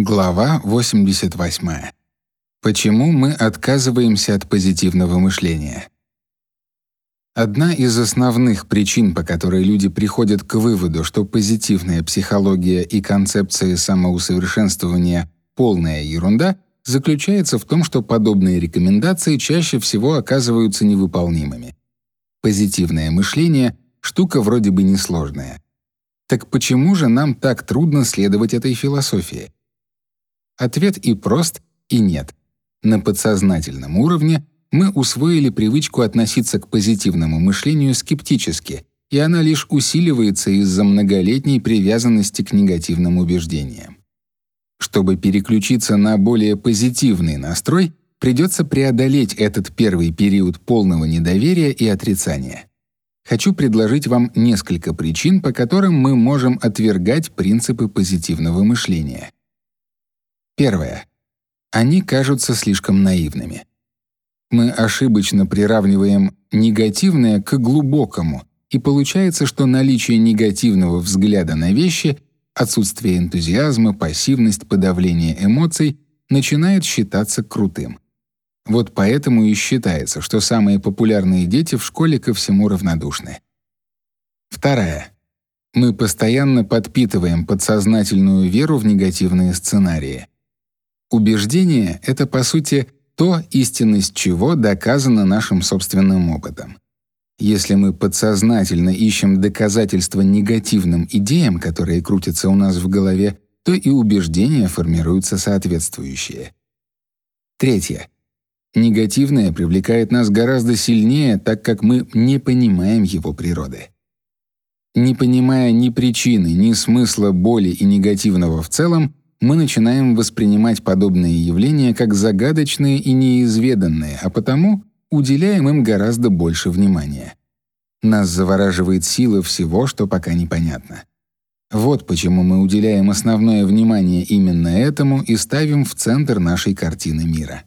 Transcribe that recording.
Глава 88. Почему мы отказываемся от позитивного мышления? Одна из основных причин, по которой люди приходят к выводу, что позитивная психология и концепции самоусовершенствования полная ерунда, заключается в том, что подобные рекомендации чаще всего оказываются невыполнимыми. Позитивное мышление штука вроде бы несложная. Так почему же нам так трудно следовать этой философии? Ответ и прост, и нет. На подсознательном уровне мы усвоили привычку относиться к позитивному мышлению скептически, и она лишь усиливается из-за многолетней привязанности к негативным убеждениям. Чтобы переключиться на более позитивный настрой, придется преодолеть этот первый период полного недоверия и отрицания. Хочу предложить вам несколько причин, по которым мы можем отвергать принципы позитивного мышления. Первое. Они кажутся слишком наивными. Мы ошибочно приравниваем негативное к глубокому, и получается, что наличие негативного взгляда на вещи, отсутствие энтузиазма, пассивность, подавление эмоций начинает считаться крутым. Вот поэтому и считается, что самые популярные дети в школе ко всему равнодушны. Второе. Мы постоянно подпитываем подсознательную веру в негативные сценарии. Убеждение — это, по сути, то, истинность чего доказана нашим собственным опытом. Если мы подсознательно ищем доказательства негативным идеям, которые крутятся у нас в голове, то и убеждения формируются соответствующие. Третье. Негативное привлекает нас гораздо сильнее, так как мы не понимаем его природы. Не понимая ни причины, ни смысла боли и негативного в целом, мы начинаем воспринимать подобные явления как загадочные и неизведанные, а потому уделяем им гораздо больше внимания. Нас завораживает сила всего, что пока непонятно. Вот почему мы уделяем основное внимание именно этому и ставим в центр нашей картины мира.